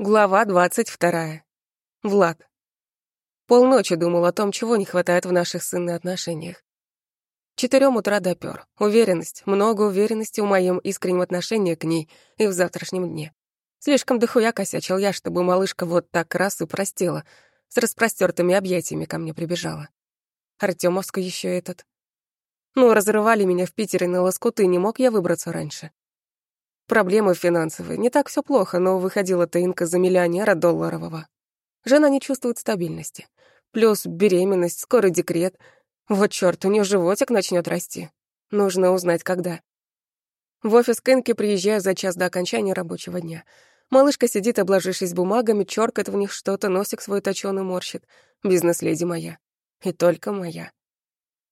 Глава двадцать вторая. Влад. Полночи думал о том, чего не хватает в наших с отношениях. Четырем утра допёр. Уверенность, много уверенности в моем искреннем отношении к ней и в завтрашнем дне. Слишком дохуя косячил я, чтобы малышка вот так раз и простила, с распростертыми объятиями ко мне прибежала. Артёмовска еще этот. Ну, разрывали меня в Питере на лоскуты, не мог я выбраться раньше. Проблемы финансовые. Не так все плохо, но выходила-то Инка за миллионера долларового. Жена не чувствует стабильности. Плюс беременность, скоро декрет. Вот чёрт, у нее животик начнет расти. Нужно узнать, когда. В офис к Инке приезжаю за час до окончания рабочего дня. Малышка сидит, обложившись бумагами, чёркает в них что-то, носик свой точёный морщит. Бизнес-леди моя. И только моя.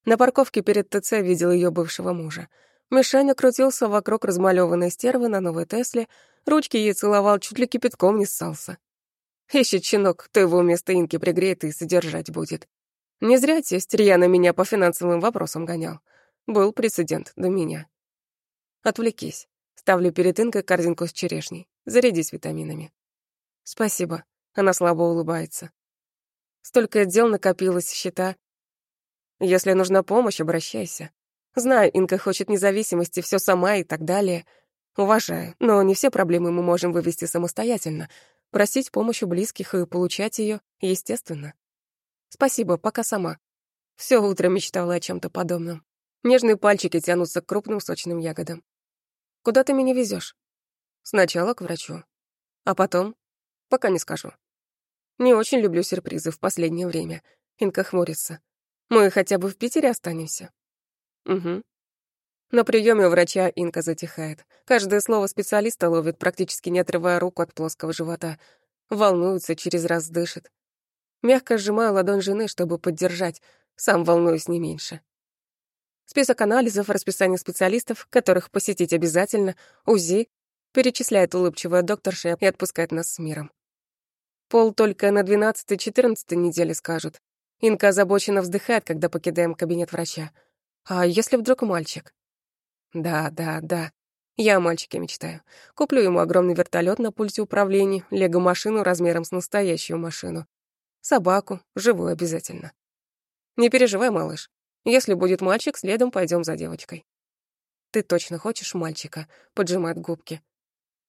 На парковке перед ТЦ видел ее бывшего мужа. Мишаня крутился вокруг размалёванной стервы на новой Тесле, ручки ей целовал, чуть ли кипятком не ссался. Ищет щенок, кто его вместо Инки пригреет и содержать будет. Не зря тесть рьяно меня по финансовым вопросам гонял. Был прецедент до меня. Отвлекись. Ставлю перед Инкой корзинку с черешней. Зарядись витаминами. Спасибо. Она слабо улыбается. Столько дел накопилось, счета. Если нужна помощь, обращайся. Знаю, Инка хочет независимости, все сама и так далее. Уважаю, но не все проблемы мы можем вывести самостоятельно. Просить помощи близких и получать ее, естественно. Спасибо, пока сама. Все утро мечтала о чем то подобном. Нежные пальчики тянутся к крупным сочным ягодам. Куда ты меня везешь? Сначала к врачу. А потом? Пока не скажу. Не очень люблю сюрпризы в последнее время. Инка хмурится. Мы хотя бы в Питере останемся. Угу. На приеме у врача Инка затихает. Каждое слово специалиста ловит, практически не отрывая руку от плоского живота. Волнуется, через раз дышит. Мягко сжимаю ладонь жены, чтобы поддержать. Сам волнуюсь не меньше. Список анализов, расписание специалистов, которых посетить обязательно, УЗИ, перечисляет улыбчивая докторша и отпускает нас с миром. Пол только на 12-14 неделе скажут. Инка озабоченно вздыхает, когда покидаем кабинет врача. А если вдруг мальчик? Да, да, да. Я о мальчике мечтаю. Куплю ему огромный вертолет на пульте управления, лего-машину размером с настоящую машину. Собаку, живую обязательно. Не переживай, малыш. Если будет мальчик, следом пойдем за девочкой. Ты точно хочешь мальчика? Поджимает губки.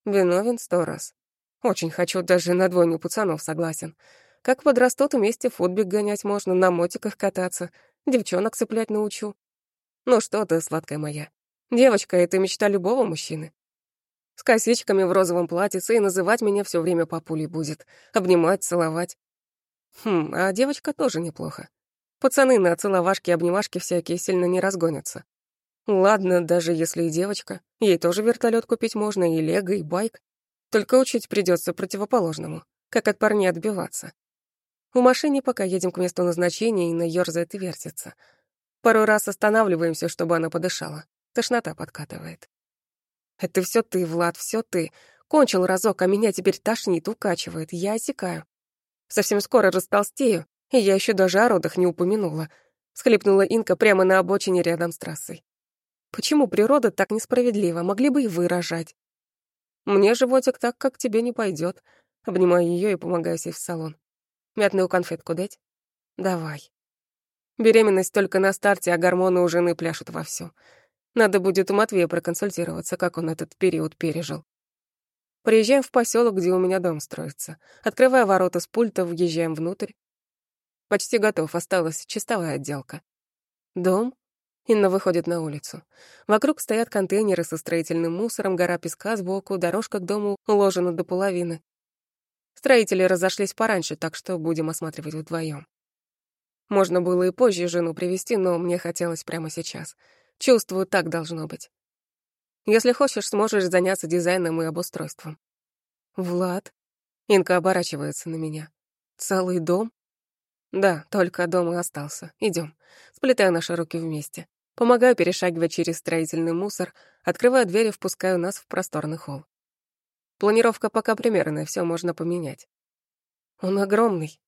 Виновен сто раз. Очень хочу, даже на двойню пацанов согласен. Как подрастут, вместе футбик гонять можно, на мотиках кататься, девчонок цеплять научу. Ну что ты, сладкая моя. Девочка — это мечта любого мужчины. С косичками в розовом платьице и называть меня все время папулей будет. Обнимать, целовать. Хм, а девочка тоже неплохо. Пацаны на целовашки и обнимашки всякие сильно не разгонятся. Ладно, даже если и девочка. Ей тоже вертолет купить можно, и лего, и байк. Только учить придется противоположному. Как от парней отбиваться. В машине пока едем к месту назначения, и на ёрзает и вертится — Пару раз останавливаемся, чтобы она подышала. Тошнота подкатывает. Это все ты, Влад, все ты. Кончил разок, а меня теперь тошнит, укачивает. Я осекаю. Совсем скоро растолстею, и я еще даже о родах не упомянула. Схлипнула Инка прямо на обочине рядом с трассой. Почему природа так несправедлива? Могли бы и вы рожать. Мне животик так, как тебе не пойдет. Обнимаю ее и помогаю сесть в салон. Мятную конфетку дать? Давай. Беременность только на старте, а гормоны у жены пляшут вовсю. Надо будет у Матвея проконсультироваться, как он этот период пережил. Приезжаем в поселок, где у меня дом строится. Открывая ворота с пульта, въезжаем внутрь. Почти готов, осталась чистовая отделка. Дом? Инна выходит на улицу. Вокруг стоят контейнеры со строительным мусором, гора песка сбоку, дорожка к дому уложена до половины. Строители разошлись пораньше, так что будем осматривать вдвоем. Можно было и позже жену привести, но мне хотелось прямо сейчас. Чувствую, так должно быть. Если хочешь, сможешь заняться дизайном и обустройством. Влад? Инка оборачивается на меня. Целый дом? Да, только дом и остался. Идем. Сплетаю наши руки вместе. Помогаю перешагивать через строительный мусор, открываю дверь и впускаю нас в просторный холл. Планировка пока примерная, все можно поменять. Он огромный.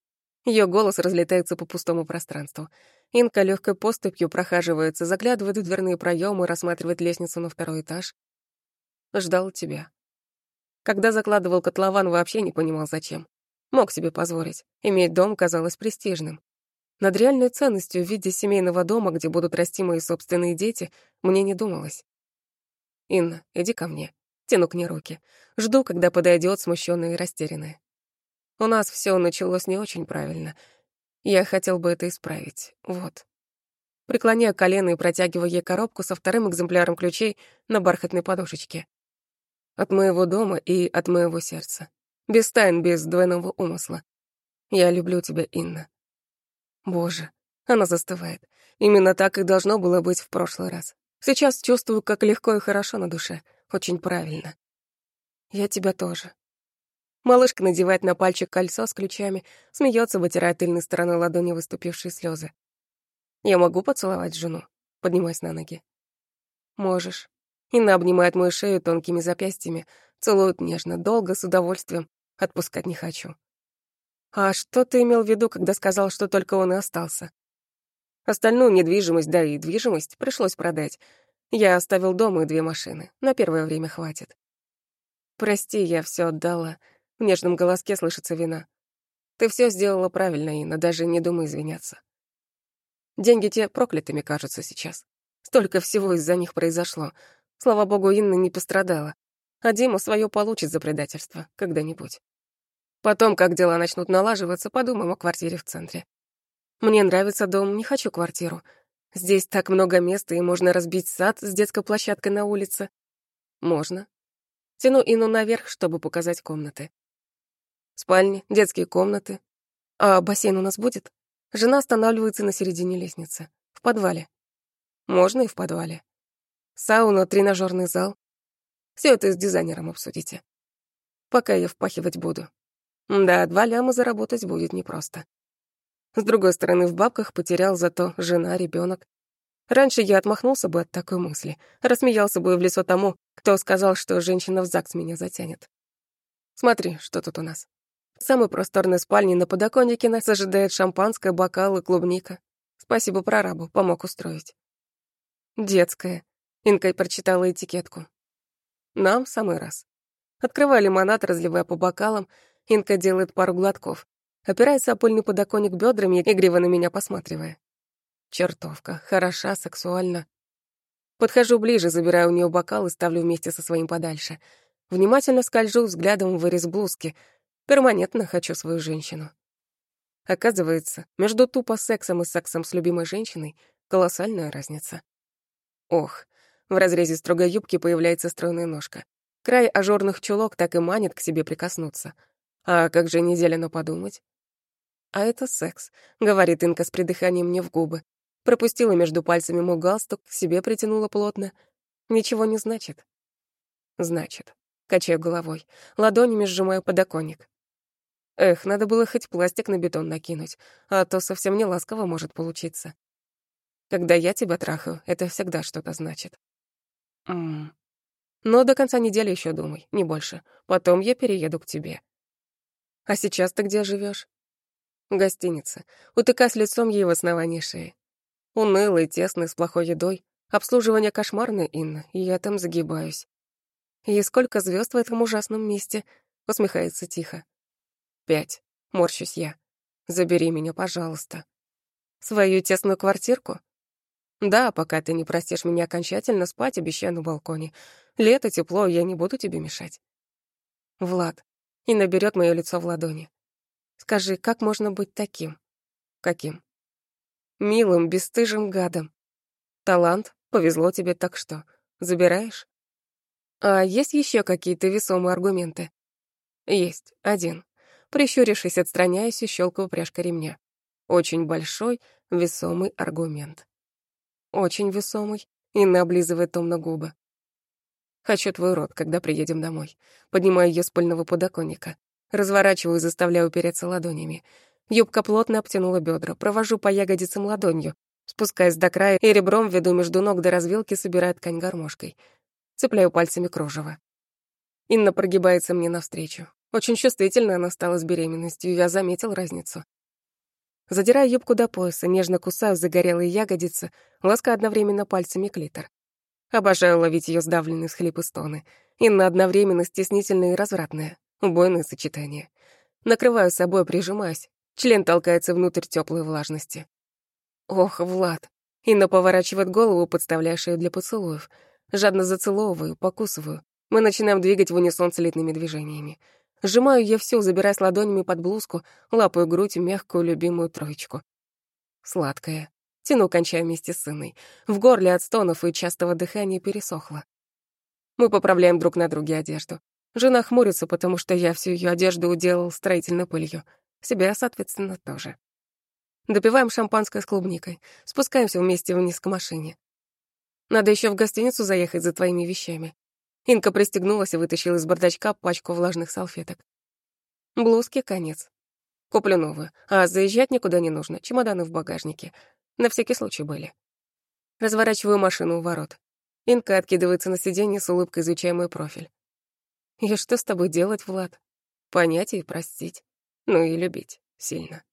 Ее голос разлетается по пустому пространству. Инка легкой поступью прохаживается, заглядывает в дверные проемы, рассматривает лестницу на второй этаж. Ждал тебя. Когда закладывал котлован, вообще не понимал, зачем. Мог себе позволить. Иметь дом казалось престижным. Над реальной ценностью в виде семейного дома, где будут расти мои собственные дети, мне не думалось. «Инна, иди ко мне». Тяну к ней руки. Жду, когда подойдет смущенная и растерянная. У нас все началось не очень правильно. Я хотел бы это исправить. Вот. Преклоняю колено и протягиваю ей коробку со вторым экземпляром ключей на бархатной подушечке. От моего дома и от моего сердца. Без тайн, без двойного умысла. Я люблю тебя, Инна. Боже, она застывает. Именно так и должно было быть в прошлый раз. Сейчас чувствую, как легко и хорошо на душе. Очень правильно. Я тебя тоже. Малышка надевает на пальчик кольцо с ключами, смеется, вытирая тыльной стороной ладони выступившие слезы. Я могу поцеловать жену? Поднимаясь на ноги. Можешь. Инна обнимает мою шею тонкими запястьями, целует нежно, долго, с удовольствием. Отпускать не хочу. А что ты имел в виду, когда сказал, что только он и остался? Остальную недвижимость, да и движимость пришлось продать. Я оставил дома и две машины. На первое время хватит. Прости, я все отдала. В нежном голоске слышится вина. Ты все сделала правильно, Инна, даже не думай извиняться. Деньги те проклятыми кажутся сейчас. Столько всего из-за них произошло. Слава богу, Инна не пострадала. А Дима свое получит за предательство когда-нибудь. Потом, как дела начнут налаживаться, подумаем о квартире в центре. Мне нравится дом, не хочу квартиру. Здесь так много места, и можно разбить сад с детской площадкой на улице. Можно. Тяну Ину наверх, чтобы показать комнаты. Спальни, детские комнаты. А бассейн у нас будет? Жена останавливается на середине лестницы. В подвале. Можно и в подвале. Сауна, тренажерный зал. Все это с дизайнером обсудите. Пока я впахивать буду. Да, два ляма заработать будет непросто. С другой стороны, в бабках потерял зато жена, ребенок. Раньше я отмахнулся бы от такой мысли, рассмеялся бы в лицо тому, кто сказал, что женщина в ЗАГС меня затянет. Смотри, что тут у нас. В самой просторной спальне на подоконнике нас ожидает шампанское, бокалы, клубника. Спасибо прорабу, помог устроить. Детская. Инкой прочитала этикетку. Нам в самый раз. Открывая лимонад, разливая по бокалам, Инка делает пару глотков, опирается о подоконник бедрами, игриво на меня посматривая. Чертовка, хороша, сексуальна. Подхожу ближе, забираю у нее бокал и ставлю вместе со своим подальше. Внимательно скольжу взглядом в вырез блузки, Перманентно хочу свою женщину. Оказывается, между тупо сексом и сексом с любимой женщиной колоссальная разница. Ох, в разрезе строгой юбки появляется стройная ножка. Край ажурных чулок так и манит к себе прикоснуться. А как же неделя подумать? А это секс, говорит Инка с придыханием мне в губы. Пропустила между пальцами мой галстук, к себе притянула плотно. Ничего не значит. Значит. Качаю головой, ладонями сжимаю подоконник. Эх, надо было хоть пластик на бетон накинуть, а то совсем не ласково может получиться. Когда я тебя трахаю, это всегда что-то значит. Ммм. Но до конца недели еще думай, не больше. Потом я перееду к тебе. А сейчас ты где живешь? В гостинице. Утыкаясь лицом ей в основании шеи. Унылый, тесный, с плохой едой. Обслуживание кошмарное, Инна, и я там загибаюсь. И сколько звезд в этом ужасном месте, усмехается тихо. Пять. Морщусь я. Забери меня, пожалуйста. Свою тесную квартирку? Да, пока ты не простишь меня окончательно, спать обещаю на балконе. Лето, тепло, я не буду тебе мешать. Влад. И наберет мое лицо в ладони. Скажи, как можно быть таким? Каким? Милым, бесстыжим гадом. Талант, повезло тебе так что. Забираешь? А есть еще какие-то весомые аргументы? Есть, один. Прищурившись, отстраняюсь и щелкаю пряжкой ремня. Очень большой, весомый аргумент. Очень весомый, и облизывает томно губы. Хочу твой рот, когда приедем домой. Поднимаю ее с пыльного подоконника. Разворачиваю и заставляю упереться ладонями. Юбка плотно обтянула бедра, провожу по ягодицам ладонью, спускаясь до края и ребром веду между ног до развилки, собирая ткань гармошкой. Цепляю пальцами кружево. Инна прогибается мне навстречу. Очень чувствительно она стала с беременностью, я заметил разницу. Задираю юбку до пояса, нежно кусаю загорелые ягодицы, ласка одновременно пальцами клитор. Обожаю ловить ее сдавленные схлипы стоны. Инна одновременно стеснительная и развратная. Убойное сочетание. Накрываю собой, прижимаясь. Член толкается внутрь теплой влажности. Ох, Влад. Инна поворачивает голову, подставляя шею для поцелуев. Жадно зацеловываю, покусываю. Мы начинаем двигать в унисон слитными движениями. Сжимаю я всё, забираясь ладонями под блузку, лапаю грудь, мягкую любимую троечку. Сладкая. Тяну, кончая вместе с сыной. В горле от стонов и частого дыхания пересохло. Мы поправляем друг на друге одежду. Жена хмурится, потому что я всю ее одежду уделал строительной пылью. Себя, соответственно, тоже. Допиваем шампанское с клубникой. Спускаемся вместе вниз к машине. Надо еще в гостиницу заехать за твоими вещами. Инка пристегнулась и вытащила из бардачка пачку влажных салфеток. Блузки конец. Куплю новую, а заезжать никуда не нужно, чемоданы в багажнике. На всякий случай были. Разворачиваю машину у ворот. Инка откидывается на сиденье с улыбкой, изучая мой профиль. И что с тобой делать, Влад? Понять и простить. Ну и любить. Сильно.